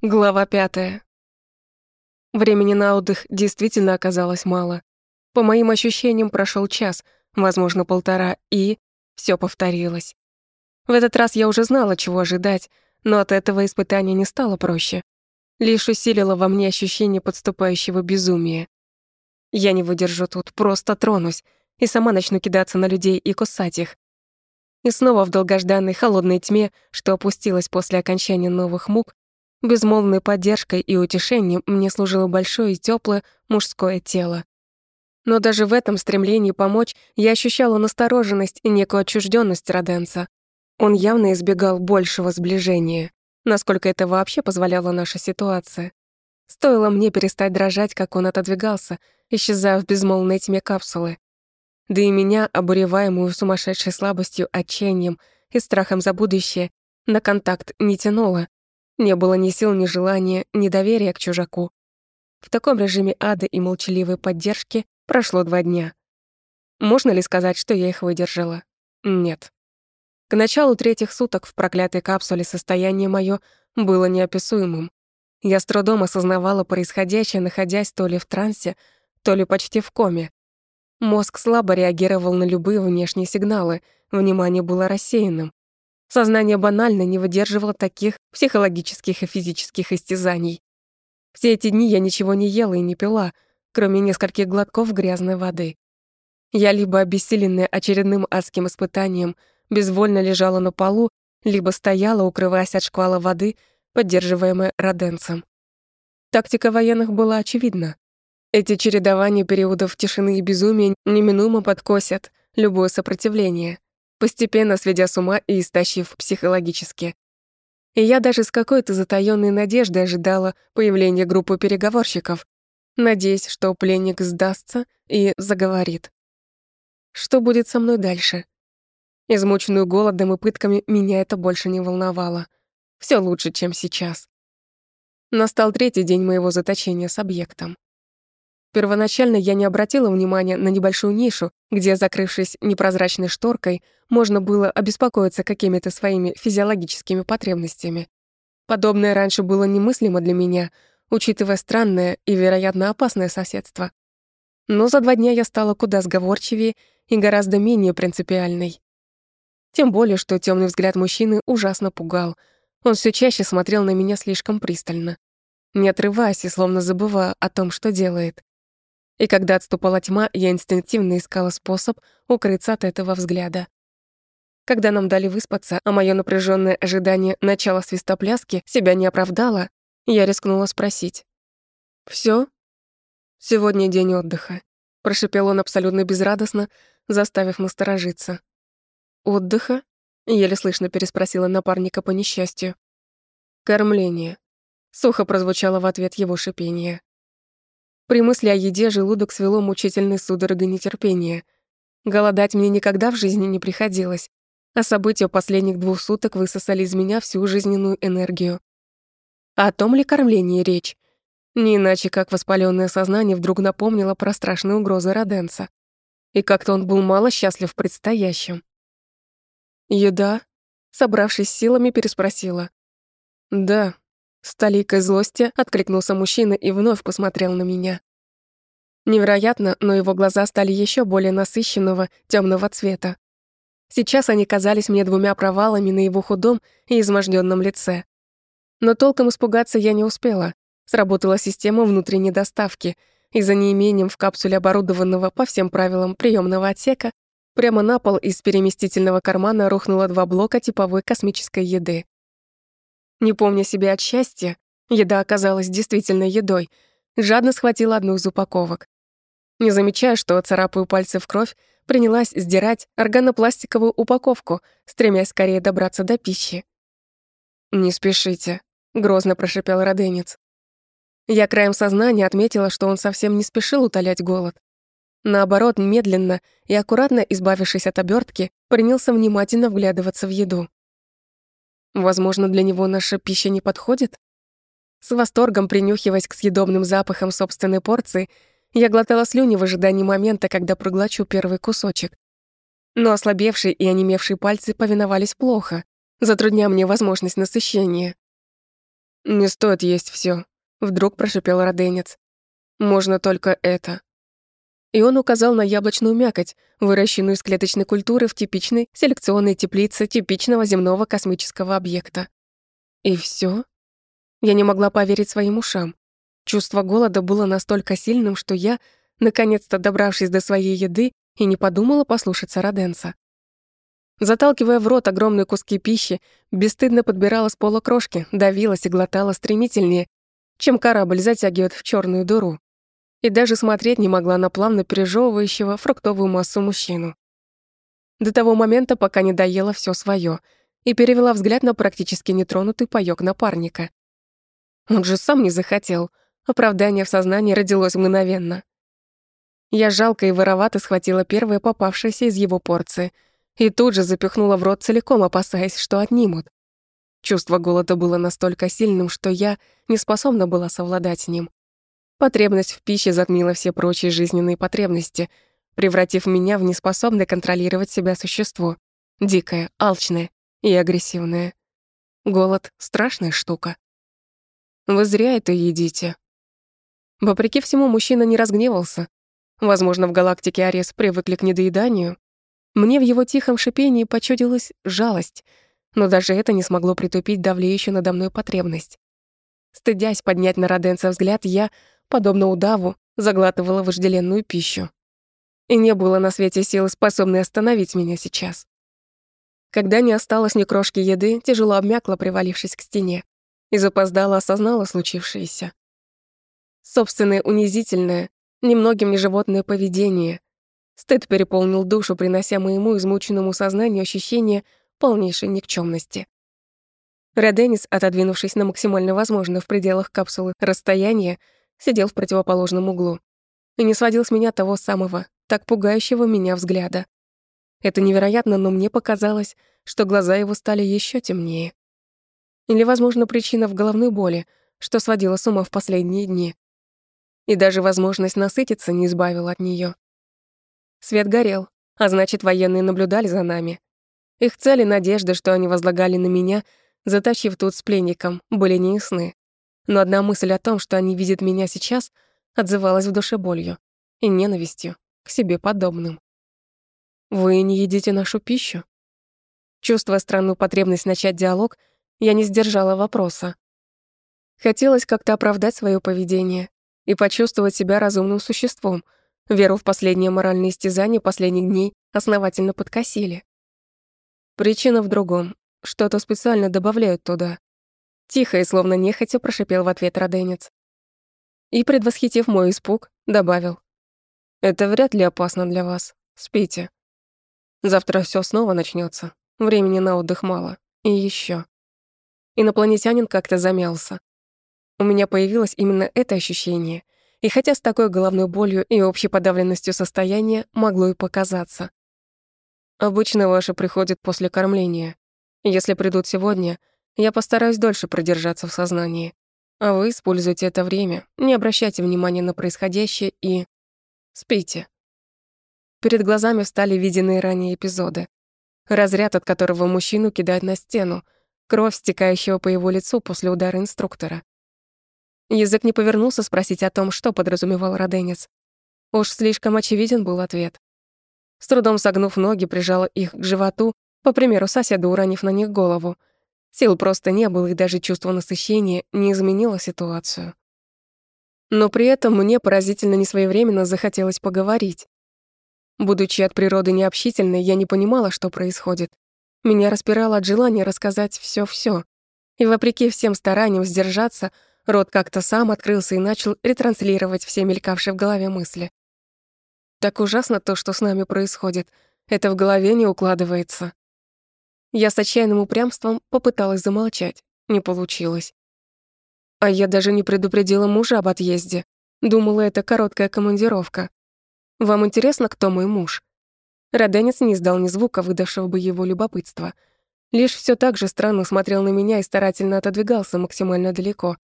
Глава пятая. Времени на отдых действительно оказалось мало. По моим ощущениям, прошел час, возможно, полтора, и все повторилось. В этот раз я уже знала, чего ожидать, но от этого испытания не стало проще. Лишь усилило во мне ощущение подступающего безумия. Я не выдержу тут, просто тронусь, и сама начну кидаться на людей и кусать их. И снова в долгожданной холодной тьме, что опустилась после окончания новых мук, Безмолвной поддержкой и утешением мне служило большое и теплое мужское тело. Но даже в этом стремлении помочь я ощущала настороженность и некую отчужденность Роденца. Он явно избегал большего сближения, насколько это вообще позволяла наша ситуация. Стоило мне перестать дрожать, как он отодвигался, исчезая в безмолвной тьме капсулы. Да и меня, обуреваемую сумасшедшей слабостью, отчаянием и страхом за будущее, на контакт не тянуло, не было ни сил, ни желания, ни доверия к чужаку. В таком режиме ада и молчаливой поддержки прошло два дня. Можно ли сказать, что я их выдержала? Нет. К началу третьих суток в проклятой капсуле состояние моё было неописуемым. Я с трудом осознавала происходящее, находясь то ли в трансе, то ли почти в коме. Мозг слабо реагировал на любые внешние сигналы, внимание было рассеянным. Сознание банально не выдерживало таких психологических и физических истязаний. Все эти дни я ничего не ела и не пила, кроме нескольких глотков грязной воды. Я либо обессиленная очередным адским испытанием безвольно лежала на полу, либо стояла, укрываясь от шквала воды, поддерживаемая роденцем. Тактика военных была очевидна. Эти чередования периодов тишины и безумия неминуемо подкосят любое сопротивление постепенно сведя с ума и истощив психологически. И я даже с какой-то затаённой надеждой ожидала появления группы переговорщиков, надеясь, что пленник сдастся и заговорит. Что будет со мной дальше? Измученную голодом и пытками меня это больше не волновало. Всё лучше, чем сейчас. Настал третий день моего заточения с объектом. Первоначально я не обратила внимания на небольшую нишу, где, закрывшись непрозрачной шторкой, можно было обеспокоиться какими-то своими физиологическими потребностями. Подобное раньше было немыслимо для меня, учитывая странное и, вероятно, опасное соседство. Но за два дня я стала куда сговорчивее и гораздо менее принципиальной. Тем более, что темный взгляд мужчины ужасно пугал. Он все чаще смотрел на меня слишком пристально, не отрываясь и словно забывая о том, что делает. И когда отступала тьма, я инстинктивно искала способ укрыться от этого взгляда. Когда нам дали выспаться, а моё напряжённое ожидание начала свистопляски себя не оправдало, я рискнула спросить. «Всё? Сегодня день отдыха», — прошипел он абсолютно безрадостно, заставив насторожиться. «Отдыха?» — еле слышно переспросила напарника по несчастью. «Кормление», — сухо прозвучало в ответ его шипение. При мысли о еде желудок свело мучительной судорогой нетерпения. Голодать мне никогда в жизни не приходилось, а события последних двух суток высосали из меня всю жизненную энергию. А о том ли кормлении речь? Не иначе, как воспаленное сознание вдруг напомнило про страшные угрозы Роденса. И как-то он был мало счастлив в предстоящем. «Еда?» — собравшись силами, переспросила. «Да», с толикой злости откликнулся мужчина и вновь посмотрел на меня. Невероятно, но его глаза стали еще более насыщенного темного цвета. Сейчас они казались мне двумя провалами на его худом и изможденном лице. Но толком испугаться я не успела. Сработала система внутренней доставки, и за неимением в капсуле оборудованного по всем правилам приемного отсека прямо на пол из переместительного кармана рухнуло два блока типовой космической еды. Не помня себя от счастья, еда оказалась действительно едой, жадно схватила одну из упаковок. Не замечая, что царапаю пальцы в кровь, принялась сдирать органопластиковую упаковку, стремясь скорее добраться до пищи. «Не спешите», — грозно прошипел роденец. Я краем сознания отметила, что он совсем не спешил утолять голод. Наоборот, медленно и аккуратно избавившись от обертки, принялся внимательно вглядываться в еду. Возможно, для него наша пища не подходит? С восторгом принюхиваясь к съедобным запахам собственной порции, я глотала слюни в ожидании момента, когда проглочу первый кусочек. Но ослабевшие и онемевшие пальцы повиновались плохо, затрудняя мне возможность насыщения. «Не стоит есть все, вдруг прошипел роденец. «Можно только это». И он указал на яблочную мякоть, выращенную из клеточной культуры в типичной селекционной теплице типичного земного космического объекта. И все? Я не могла поверить своим ушам. Чувство голода было настолько сильным, что я, наконец-то добравшись до своей еды, и не подумала послушаться Роденса. Заталкивая в рот огромные куски пищи, бесстыдно подбирала с пола крошки, давилась и глотала стремительнее, чем корабль затягивает в черную дыру. И даже смотреть не могла на плавно пережевывающего фруктовую массу мужчину. До того момента, пока не доела все свое и перевела взгляд на практически нетронутый паёк напарника. Он же сам не захотел. Оправдание в сознании родилось мгновенно. Я жалко и воровато схватила первое попавшееся из его порции и тут же запихнула в рот целиком, опасаясь, что отнимут. Чувство голода было настолько сильным, что я не способна была совладать с ним. Потребность в пище затмила все прочие жизненные потребности, превратив меня в неспособное контролировать себя существо. Дикое, алчное и агрессивное. Голод — страшная штука. Вы зря это едите. Вопреки всему, мужчина не разгневался, Возможно, в галактике Арес привыкли к недоеданию. Мне в его тихом шипении почудилась жалость, но даже это не смогло притупить давлеющую надо мной потребность. Стыдясь поднять на Роденца взгляд, я, подобно удаву, заглатывала вожделенную пищу. И не было на свете силы, способной остановить меня сейчас. Когда не осталось ни крошки еды, тяжело обмякла, привалившись к стене, и запоздала осознала случившееся. Собственное унизительное, немногим не животное поведение. Стыд переполнил душу, принося моему измученному сознанию ощущение полнейшей никчемности. Реденис, отодвинувшись на максимально возможное в пределах капсулы расстояние, сидел в противоположном углу и не сводил с меня того самого, так пугающего меня взгляда. Это невероятно, но мне показалось, что глаза его стали еще темнее. Или, возможно, причина в головной боли, что сводила с ума в последние дни и даже возможность насытиться не избавила от нее. Свет горел, а значит, военные наблюдали за нами. Их цели, надежды, что они возлагали на меня, затащив тут с пленником, были неясны. Но одна мысль о том, что они видят меня сейчас, отзывалась в душе болью и ненавистью к себе подобным. «Вы не едите нашу пищу?» Чувствуя странную потребность начать диалог, я не сдержала вопроса. Хотелось как-то оправдать свое поведение, и почувствовать себя разумным существом. Веру в последнее моральное истязание последних дней основательно подкосили. Причина в другом. Что-то специально добавляют туда. Тихо и словно нехотя прошипел в ответ роденец. И, предвосхитив мой испуг, добавил. «Это вряд ли опасно для вас. Спите. Завтра все снова начнется. Времени на отдых мало. И еще. Инопланетянин как-то замялся. У меня появилось именно это ощущение, и хотя с такой головной болью и общей подавленностью состояния могло и показаться. Обычно ваши приходят после кормления. Если придут сегодня, я постараюсь дольше продержаться в сознании. А вы используйте это время, не обращайте внимания на происходящее и... спите. Перед глазами встали виденные ранее эпизоды. Разряд, от которого мужчину кидают на стену, кровь, стекающего по его лицу после удара инструктора. Язык не повернулся спросить о том, что подразумевал Роденец. Уж слишком очевиден был ответ. С трудом согнув ноги, прижала их к животу, по примеру соседа уронив на них голову. Сил просто не было, и даже чувство насыщения не изменило ситуацию. Но при этом мне поразительно несвоевременно захотелось поговорить. Будучи от природы необщительной, я не понимала, что происходит. Меня распирало от желания рассказать все все И вопреки всем стараниям сдержаться — Рот как-то сам открылся и начал ретранслировать все мелькавшие в голове мысли. Так ужасно то, что с нами происходит. Это в голове не укладывается. Я с отчаянным упрямством попыталась замолчать. Не получилось. А я даже не предупредила мужа об отъезде. Думала, это короткая командировка. Вам интересно, кто мой муж? Роденец не издал ни звука, выдавшего бы его любопытство. Лишь все так же странно смотрел на меня и старательно отодвигался максимально далеко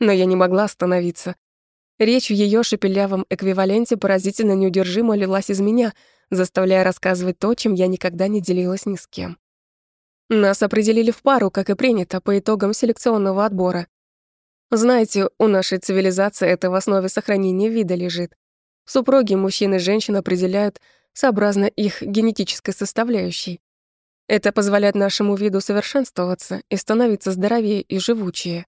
но я не могла остановиться. Речь в ее шепелявом эквиваленте поразительно неудержимо лилась из меня, заставляя рассказывать то, чем я никогда не делилась ни с кем. Нас определили в пару, как и принято, по итогам селекционного отбора. Знаете, у нашей цивилизации это в основе сохранения вида лежит. Супруги мужчина и женщина определяют сообразно их генетической составляющей. Это позволяет нашему виду совершенствоваться и становиться здоровее и живучее.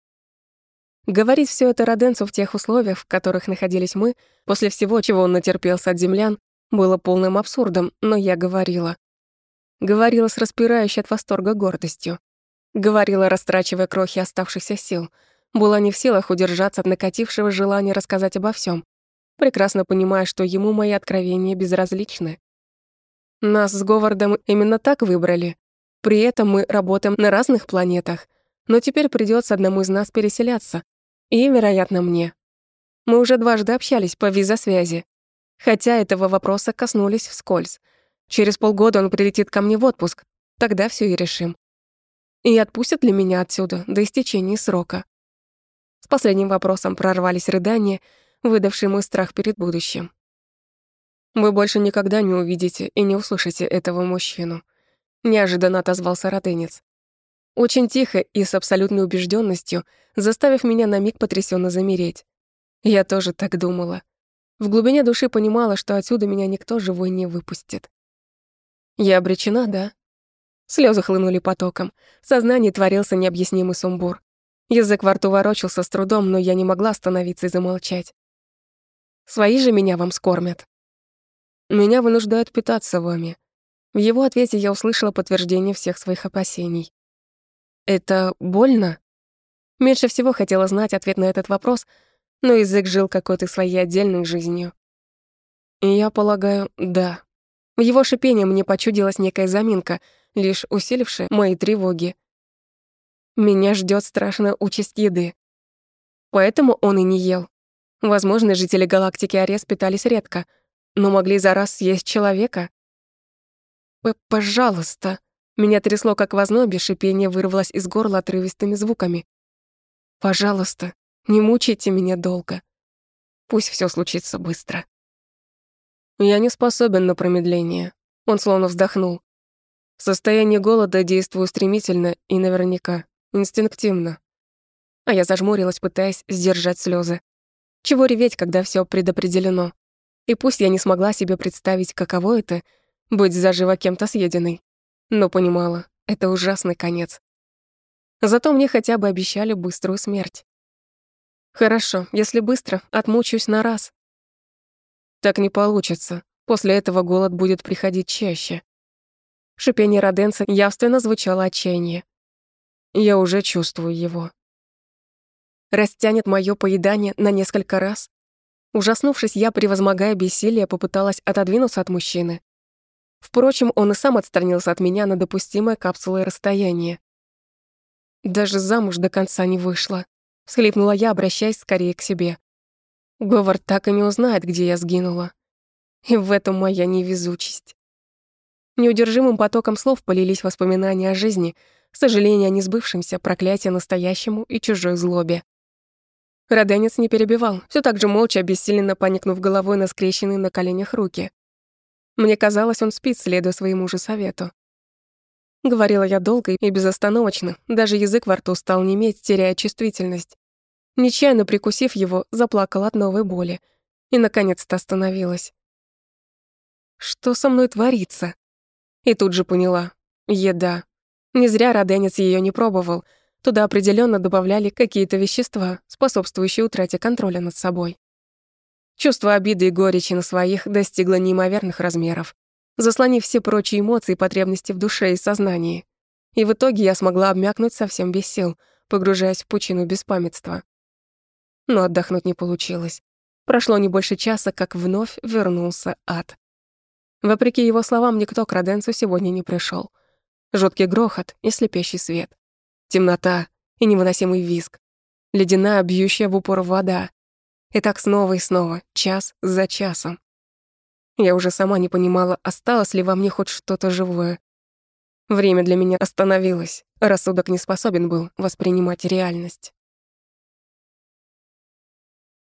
Говорить все это Роденцу в тех условиях, в которых находились мы, после всего, чего он натерпелся от землян, было полным абсурдом, но я говорила. Говорила с распирающей от восторга гордостью. Говорила, растрачивая крохи оставшихся сил. Была не в силах удержаться от накатившего желания рассказать обо всем, прекрасно понимая, что ему мои откровения безразличны. Нас с Говардом именно так выбрали. При этом мы работаем на разных планетах, но теперь придется одному из нас переселяться, и, вероятно, мне. Мы уже дважды общались по визосвязи, хотя этого вопроса коснулись вскользь. Через полгода он прилетит ко мне в отпуск, тогда все и решим. И отпустят ли меня отсюда до истечения срока? С последним вопросом прорвались рыдания, выдавшие мой страх перед будущим. Вы больше никогда не увидите и не услышите этого мужчину. Неожиданно отозвался Роденец. Очень тихо и с абсолютной убежденностью, заставив меня на миг потрясенно замереть. Я тоже так думала. В глубине души понимала, что отсюда меня никто живой не выпустит. Я обречена, да? Слезы хлынули потоком. В сознании творился необъяснимый сумбур. Язык во рту ворочался с трудом, но я не могла остановиться и замолчать. Свои же меня вам скормят. Меня вынуждают питаться вами. В его ответе я услышала подтверждение всех своих опасений. Это больно? Меньше всего хотела знать ответ на этот вопрос, но язык жил какой-то своей отдельной жизнью. И я полагаю, да. В его шипении мне почудилась некая заминка, лишь усилившая мои тревоги. Меня ждет страшная участь еды. Поэтому он и не ел. Возможно, жители галактики Арес питались редко, но могли за раз съесть человека. П «Пожалуйста», меня трясло, как в ознобе, шипение вырвалось из горла отрывистыми звуками. «Пожалуйста, не мучайте меня долго. Пусть все случится быстро». Я не способен на промедление. Он словно вздохнул. В состоянии голода действую стремительно и наверняка, инстинктивно. А я зажмурилась, пытаясь сдержать слезы. Чего реветь, когда все предопределено? И пусть я не смогла себе представить, каково это — быть заживо кем-то съеденной но понимала, это ужасный конец. Зато мне хотя бы обещали быструю смерть. Хорошо, если быстро, отмучусь на раз. Так не получится. После этого голод будет приходить чаще. Шипение Роденца явственно звучало отчаяние. Я уже чувствую его. Растянет моё поедание на несколько раз. Ужаснувшись, я, превозмогая бессилие, попыталась отодвинуться от мужчины. Впрочем, он и сам отстранился от меня на допустимое капсулой расстояние. Даже замуж до конца не вышла. Всхлипнула я, обращаясь скорее к себе. Говард так и не узнает, где я сгинула. И в этом моя невезучесть. Неудержимым потоком слов полились воспоминания о жизни, сожаление о несбывшемся, проклятие настоящему и чужой злобе. Роденец не перебивал, все так же молча, обессиленно поникнув головой на скрещенные на коленях руки. Мне казалось, он спит, следуя своему же совету. Говорила я долго и безостановочно, даже язык во рту стал неметь, теряя чувствительность. Нечаянно прикусив его, заплакала от новой боли и, наконец-то, остановилась. Что со мной творится? И тут же поняла. Еда. Не зря Роденец ее не пробовал. Туда определенно добавляли какие-то вещества, способствующие утрате контроля над собой. Чувство обиды и горечи на своих достигло неимоверных размеров, заслонив все прочие эмоции и потребности в душе и сознании. И в итоге я смогла обмякнуть совсем без сил, погружаясь в пучину беспамятства. Но отдохнуть не получилось. Прошло не больше часа, как вновь вернулся ад. Вопреки его словам, никто к Роденцу сегодня не пришел. Жуткий грохот и слепящий свет. Темнота и невыносимый визг. Ледяная, бьющая в упор вода. И так снова и снова, час за часом. Я уже сама не понимала, осталось ли во мне хоть что-то живое. Время для меня остановилось, рассудок не способен был воспринимать реальность.